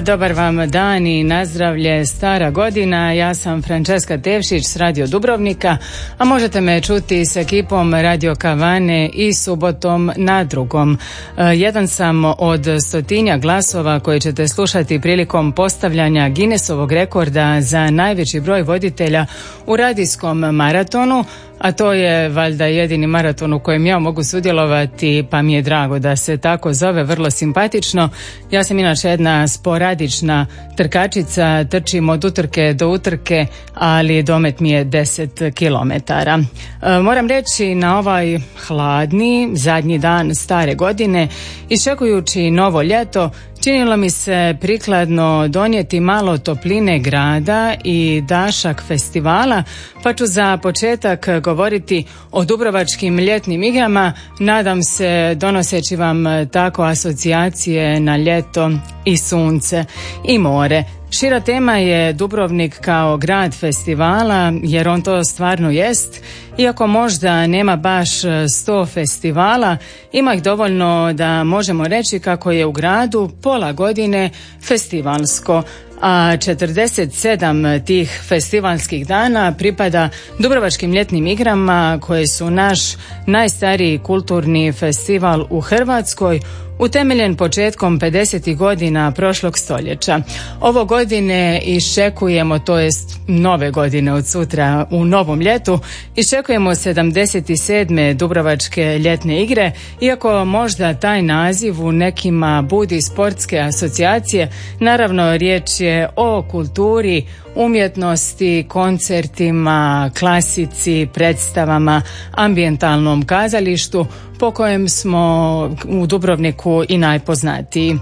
Dobar vam dan i nazdravlje stara godina. Ja sam Francesca Tevšić s Radio Dubrovnika, a možete me čuti s ekipom Radio Kavane i subotom na drugom. E, jedan sam od stotinja glasova koje ćete slušati prilikom postavljanja Guinnessovog rekorda za najveći broj voditelja u radijskom maratonu, a to je valjda jedini maraton u kojem ja mogu sudjelovati, pa mi je drago da se tako zove, vrlo simpatično. Ja sam inače jedna sporadična trkačica, trčim od utrke do utrke, ali domet mi je 10 km. E, moram reći na ovaj hladni zadnji dan stare godine, iščekujući novo ljeto, Činilo mi se prikladno donijeti malo topline grada i dašak festivala, pa ću za početak govoriti o Dubrovačkim ljetnim igrama, nadam se donoseći vam tako asocijacije na ljeto i sunce i more. Šira tema je Dubrovnik kao grad festivala, jer on to stvarno jest. Iako možda nema baš sto festivala, ima ih dovoljno da možemo reći kako je u gradu pola godine festivalsko, a 47 tih festivalskih dana pripada Dubrovačkim ljetnim igrama koje su naš najstariji kulturni festival u Hrvatskoj utemeljen početkom 50. godina prošlog stoljeća. Ovo godine iščekujemo, to jest nove godine od sutra u novom ljetu, iščekujemo 77. Dubrovačke ljetne igre, iako možda taj naziv u nekima budi sportske asocijacije, naravno riječ je o kulturi, umjetnosti, koncertima, klasici, predstavama, ambientalnom kazalištu po kojem smo u Dubrovniku i najpoznatiji.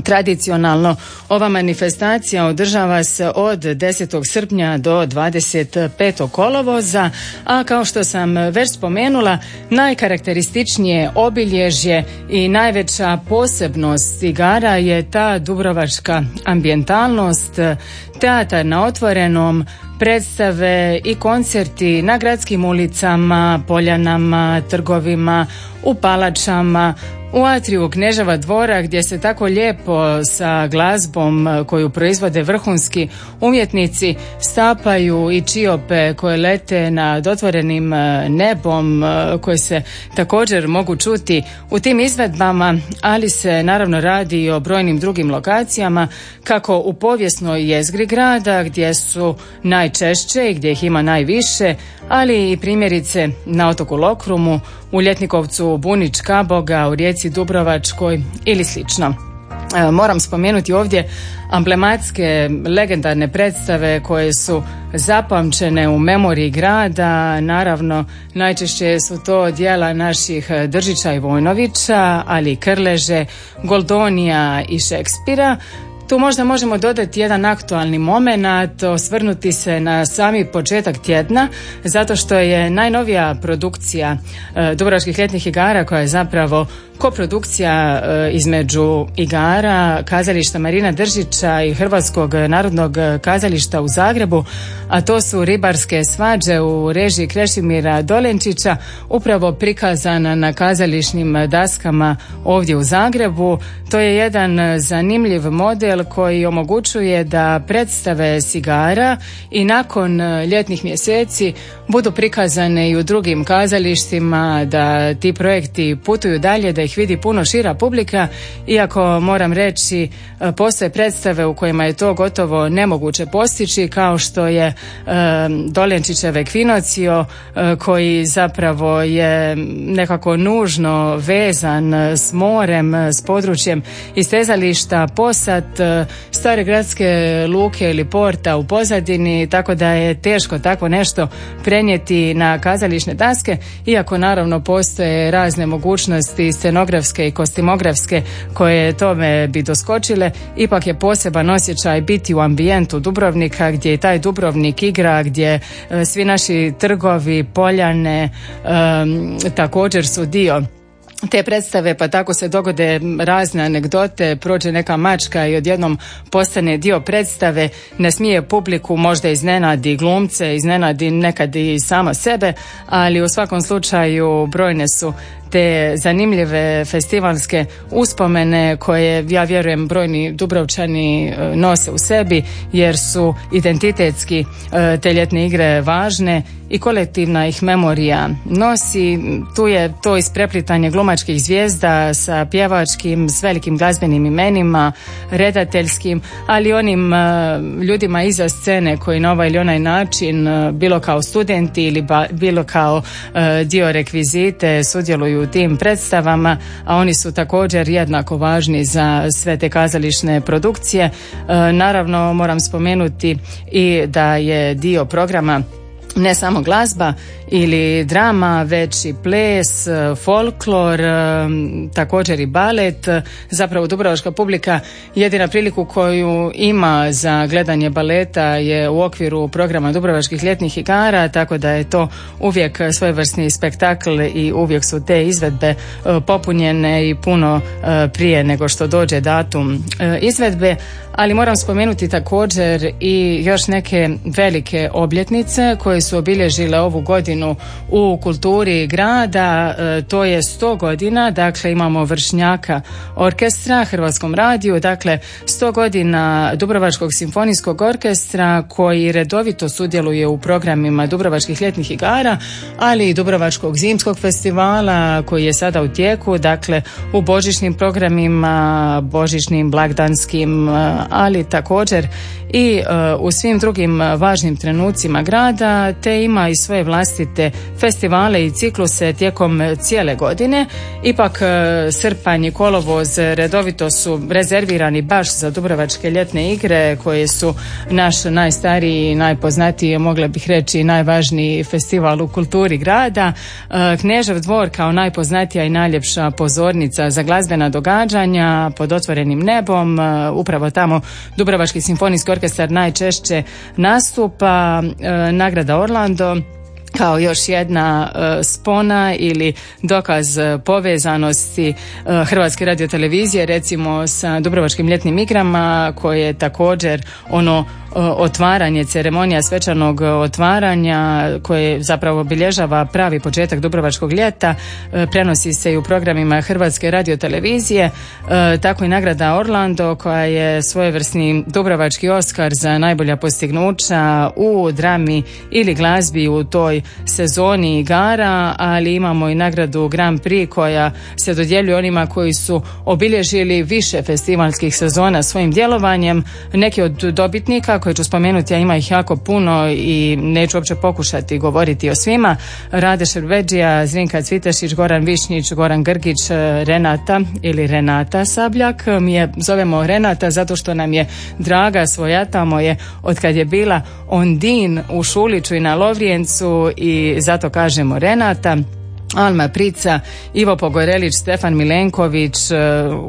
Tradicionalno ova manifestacija održava se od 10. srpnja do 25. kolovoza, a kao što sam već spomenula, najkarakterističnije obilježje i najveća posebnost igara je ta dubrovačka ambientalnost, teatar na otvorenom, predstave i koncerti na gradskim ulicama, poljanama, trgovima, u palačama, u atriju Kneževa dvora gdje se tako lijepo sa glazbom koju proizvode vrhunski umjetnici stapaju i čiope koje lete nad otvorenim e, nebom e, koje se također mogu čuti u tim izvedbama, ali se naravno radi i o brojnim drugim lokacijama kako u povijesnoj jezgri grada gdje su najčešće i gdje ih ima najviše, ali i primjerice na otoku Lokrumu, u Ljetnikovcu Bunić Kaboga, u Rijeci Dubrovačkoj ili slično. E, moram spomenuti ovdje amblematske legendarne predstave koje su zapamćene u memoriji grada, naravno najčešće su to dijela naših Držića i Vojnovića, ali i Krleže, Goldonija i Šekspira, tu možda možemo dodati jedan aktualni moment, osvrnuti se na sami početak tjedna, zato što je najnovija produkcija e, Dubrovačkih ljetnih igara koja je zapravo koprodukcija e, između igara kazališta Marina Držića i Hrvatskog narodnog kazališta u Zagrebu, a to su ribarske svađe u režiji Krešimira Dolenčića, upravo prikazana na kazališnim daskama ovdje u Zagrebu. To je jedan zanimljiv model koji omogućuje da predstave sigara i nakon ljetnih mjeseci budu prikazane i u drugim kazalištima, da ti projekti putuju dalje, da ih vidi puno šira publika, iako moram reći e, postoje predstave u kojima je to gotovo nemoguće postići, kao što je e, Dolenčićev Ekvinocio, e, koji zapravo je nekako nužno vezan s morem, s područjem istezališta Posad, stare gradske luke ili porta u pozadini, tako da je teško tako nešto prenijeti na kazališne daske, iako naravno postoje razne mogućnosti scenografske i kostimografske koje tome bi doskočile, ipak je poseban osjećaj biti u ambijentu Dubrovnika gdje i taj Dubrovnik igra, gdje e, svi naši trgovi, poljane također su dio te predstave pa tako se dogode razne anegdote, prođe neka mačka i odjednom postane dio predstave, ne smije publiku, možda iznenadi glumce, iznenadi nekad i sama sebe, ali u svakom slučaju brojne su te zanimljive festivalske uspomene koje ja vjerujem brojni Dubrovčani e, nose u sebi jer su identitetski e, te ljetne igre važne i kolektivna ih memorija nosi. Tu je to ispreplitanje glumačkih zvijezda sa pjevačkim, s velikim glazbenim imenima, redateljskim, ali onim e, ljudima iza scene koji na ovaj ili onaj način, bilo kao studenti ili bilo kao dio rekvizite, sudjeluju u tim predstavama, a oni su također jednako važni za sve te kazališne produkcije. E, naravno moram spomenuti i da je dio programa ne samo glazba ili drama, već ples, e, folklor, e, također i balet. Zapravo Dubrovačka publika jedina priliku koju ima za gledanje baleta je u okviru programa Dubrovačkih ljetnih igara, tako da je to uvijek svojevrsni spektakl i uvijek su te izvedbe e, popunjene i puno prije nego što dođe datum izvedbe, ali moram spomenuti također i još neke velike obljetnice koje su obilježile ovu godinu u kulturi grada. E, to je 100 godina, dakle imamo vršnjaka orkestra Hrvatskom radiju, dakle 100 godina Dubrovačkog simfonijskog orkestra koji redovito sudjeluje u programima Dubrovačkih ljetnih igara, ali i Dubrovačkog zimskog festivala koji je sada u tijeku, dakle u božićnim programima, božićnim, blagdanskim, e, ali također i e, u svim drugim važnim trenucima grada, te ima i svoje vlastite festivale i cikluse tijekom cijele godine. Ipak e, srpanj i kolovoz redovito su rezervirani baš za Dubrovačke ljetne igre koje su naš najstariji i najpoznatiji, mogla bih reći najvažniji festival u kulturi grada. E, Knežev dvor kao najpoznatija i najljepša pozornica za glazbena događanja pod otvorenim nebom, upravo tamo Dubrovački simfonijski orkestar najčešće nastupa, e, nagrada Orlando kao još jedna e, spona ili dokaz povezanosti e, Hrvatske radiotelevizije recimo sa Dubrovačkim ljetnim igrama koje također ono otvaranje, ceremonija svečanog otvaranja koje zapravo obilježava pravi početak Dubrovačkog ljeta e, prenosi se i u programima Hrvatske radiotelevizije e, tako i nagrada Orlando koja je svojevrsni Dubrovački Oskar za najbolja postignuća u drami ili glazbi u toj sezoni igara, ali imamo i nagradu Grand Prix koja se dodjeljuje onima koji su obilježili više festivalskih sezona svojim djelovanjem. Neki od dobitnika koje ću spomenuti, a ima ih jako puno i neću uopće pokušati govoriti o svima. Rade Šerbeđija, Zrinka Cvitešić, Goran Višnjić, Goran Grgić, Renata ili Renata Sabljak. Mi je zovemo Renata zato što nam je draga svoja tamo je od kad je bila Ondin u Šuliću i na Lovrijencu i zato kažemo Renata. Alma Prica, Ivo Pogorelić, Stefan Milenković, e,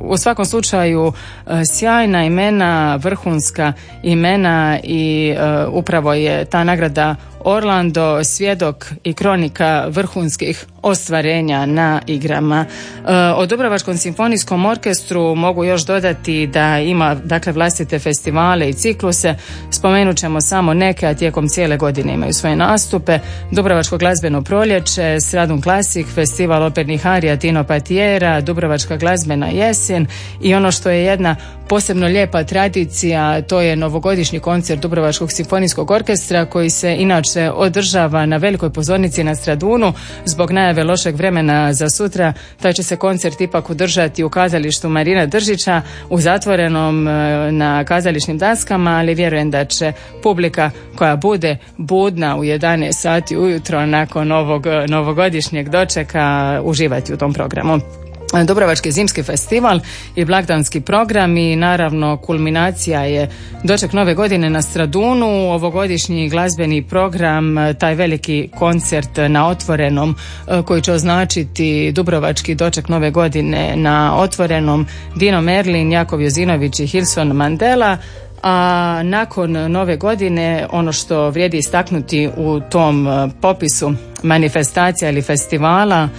u svakom slučaju e, sjajna imena, vrhunska imena i e, upravo je ta nagrada Orlando svjedok i kronika vrhunskih ostvarenja na igrama. E, o Dubrovačkom simfonijskom orkestru mogu još dodati da ima dakle vlastite festivale i cikluse. Spomenut ćemo samo neke, a tijekom cijele godine imaju svoje nastupe. Dubrovačko glazbeno proljeće, Sradun Klasik, festival opernih arija Tino Patijera, Dubrovačka glazbena jesen i ono što je jedna posebno lijepa tradicija, to je novogodišnji koncert Dubrovačkog simfonijskog orkestra koji se inače održava na velikoj pozornici na Stradunu zbog najave lošeg vremena za sutra. Taj će se koncert ipak održati u kazalištu Marina Držića u zatvorenom e, na kazališnim daskama, ali vjerujem da će publika koja bude budna u 11 sati ujutro nakon ovog novogodišnjeg dočeka uživati u tom programu. Dobrovački zimski festival i blagdanski program i naravno kulminacija je doček nove godine na Stradunu, ovogodišnji glazbeni program, taj veliki koncert na otvorenom e, koji će označiti Dubrovački doček nove godine na otvorenom Dino Merlin, Jakov Jozinović i Hilson Mandela, a nakon nove godine ono što vrijedi istaknuti u tom e, popisu manifestacija ili festivala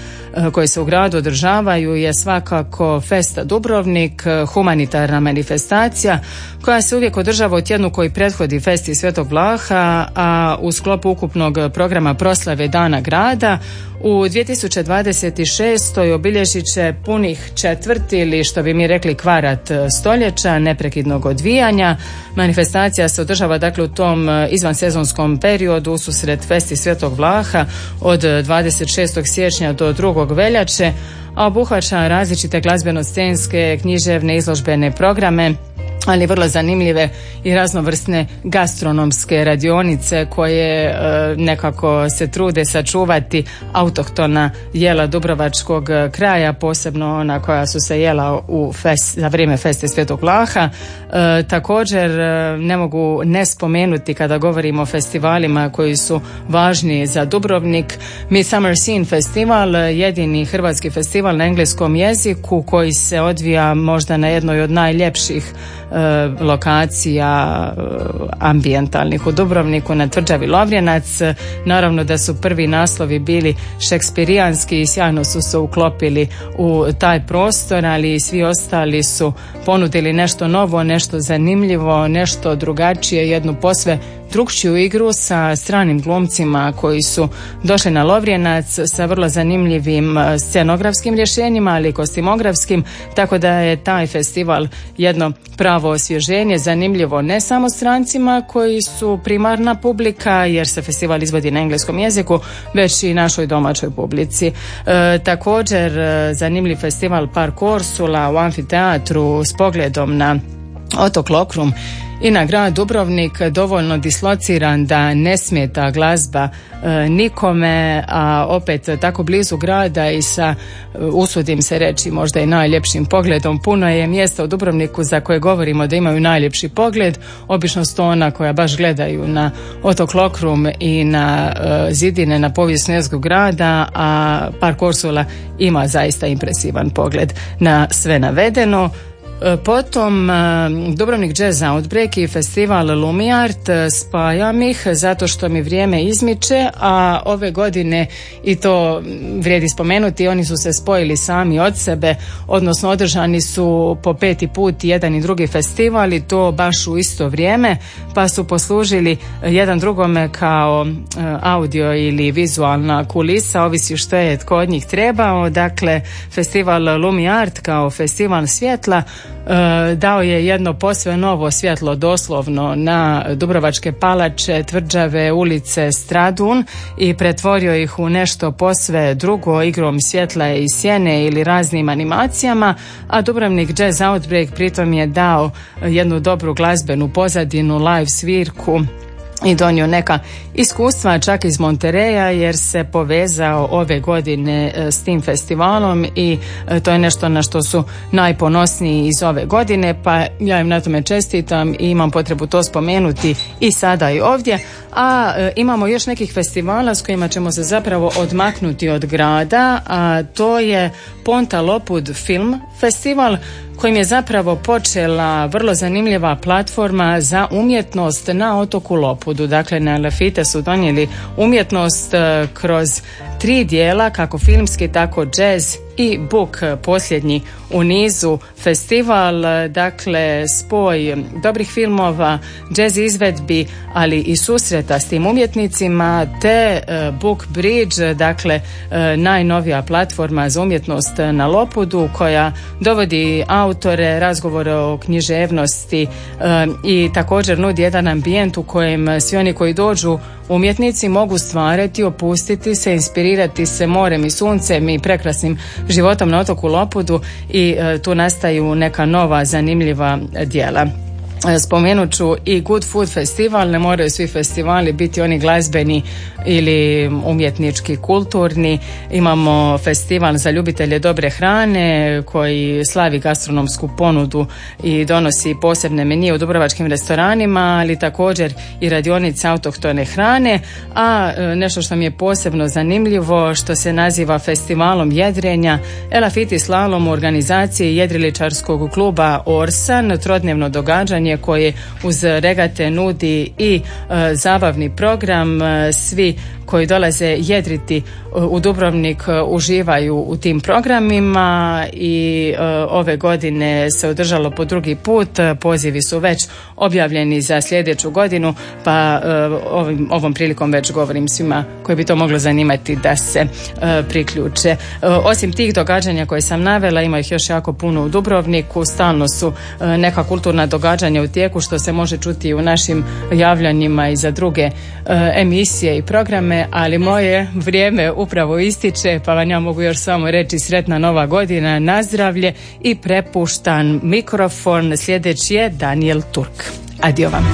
koje se u gradu održavaju je svakako Festa Dubrovnik, humanitarna manifestacija koja se uvijek održava u tjednu koji prethodi Festi Svetog Vlaha, a u sklopu ukupnog programa proslave Dana grada u 2026. obilježit će punih četvrti ili što bi mi rekli kvarat stoljeća neprekidnog odvijanja. Manifestacija se održava dakle u tom izvansezonskom periodu susret Festi Svetog Vlaha od 26. siječnja do 2. veljače, a obuhvaća različite glazbeno-scenske, književne, izložbene programe ali vrlo zanimljive i raznovrsne gastronomske radionice koje e, nekako se trude sačuvati autohtona jela Dubrovačkog kraja, posebno ona koja su se jela u fest, za vrijeme feste Svetog Laha. E, također e, ne mogu ne spomenuti kada govorimo o festivalima koji su važni za Dubrovnik. Midsummer Scene Festival, jedini hrvatski festival na engleskom jeziku koji se odvija možda na jednoj od najljepših E, lokacija e, ambijentalnih u Dubrovniku na tvrđavi Lovrjenac. Naravno da su prvi naslovi bili šekspirijanski i sjajno su se uklopili u taj prostor, ali svi ostali su ponudili nešto novo, nešto zanimljivo, nešto drugačije, jednu posve drugčiju igru sa stranim glumcima koji su došli na Lovrjenac sa vrlo zanimljivim e, scenografskim rješenjima, ali i kostimografskim, tako da je taj festival jedno pravo osvježenje, zanimljivo ne samo strancima koji su primarna publika, jer se festival izvodi na engleskom jeziku, već i našoj domaćoj publici. E, također, e, zanimljiv festival Park Orsula u amfiteatru s pogledom na otok Lokrum i na grad Dubrovnik dovoljno dislociran da ne smeta glazba e, nikome, a opet tako blizu grada i sa, e, usudim se reći, možda i najljepšim pogledom. Puno je mjesta u Dubrovniku za koje govorimo da imaju najljepši pogled. Obično su ona koja baš gledaju na otok Lokrum i na e, zidine na povijesnu jezgu grada, a Park Ursula ima zaista impresivan pogled na sve navedeno. E, potom e, Dubrovnik Jazz Outbreak i festival Lumiart e, spajam ih zato što mi vrijeme izmiče, a ove godine i to vrijedi spomenuti, oni su se spojili sami od sebe, odnosno održani su po peti put jedan i drugi festival i to baš u isto vrijeme, pa su poslužili jedan drugome kao audio ili vizualna kulisa, ovisi što je tko od njih trebao. Dakle, festival Lumiart kao festival svjetla dao je jedno posve novo svjetlo doslovno na Dubrovačke palače, tvrđave, ulice, Stradun i pretvorio ih u nešto posve drugo igrom svjetla i sjene ili raznim animacijama, a Dubrovnik Jazz Outbreak pritom je dao jednu dobru glazbenu pozadinu, live svirku i donio neka iskustva čak iz Montereja jer se povezao ove godine e, s tim festivalom i e, to je nešto na što su najponosniji iz ove godine pa ja im na tome čestitam i imam potrebu to spomenuti i sada i ovdje. A e, imamo još nekih festivala s kojima ćemo se zapravo odmaknuti od grada a to je Ponta Lopud Film Festival kojim je zapravo počela vrlo zanimljiva platforma za umjetnost na otoku Lopudu. Dakle, na Lefite su donijeli umjetnost e, kroz tri dijela, kako filmski, tako jazz i Book posljednji u nizu. Festival, dakle spoj dobrih filmova, jazz izvedbi, ali i susreta s tim umjetnicima, te e, Book Bridge, dakle e, najnovija platforma za umjetnost na Lopudu koja dovodi autore, razgovore o književnosti e, i također nudi jedan ambijent u kojem svi oni koji dođu umjetnici mogu stvarati, opustiti se, inspirirati se morem i suncem i prekrasnim životom na otoku Lopudu i e, tu nastaju neka nova zanimljiva djela. E, spomenut ću i Good Food Festival, ne moraju svi festivali biti oni glazbeni ili umjetnički, kulturni. Imamo festival za ljubitelje dobre hrane koji slavi gastronomsku ponudu i donosi posebne menije u dubrovačkim restoranima, ali također i radionice autohtone hrane, a e, nešto što mi je posebno zanimljivo što se naziva festivalom jedrenja Elafiti slalom u organizaciji jedriličarskog kluba Orsan, trodnevno događanje koje uz regate nudi i zabavni program. Svi koji dolaze jedriti u Dubrovnik uživaju u tim programima i ove godine se održalo po drugi put. Pozivi su već objavljeni za sljedeću godinu pa ovim, ovom prilikom već govorim svima koji bi to moglo zanimati da se priključe. Osim tih događanja koje sam navela ima ih još jako puno u Dubrovniku. Stalno su neka kulturna događanja u tijeku što se može čuti u našim javljanjima i za druge emisije i programe, ali moje vrijeme upravo ističe, pa vam ja mogu još samo reći sretna nova godina, nazdravlje i prepuštan mikrofon. Sljedeći je Daniel Turk. Adio vam.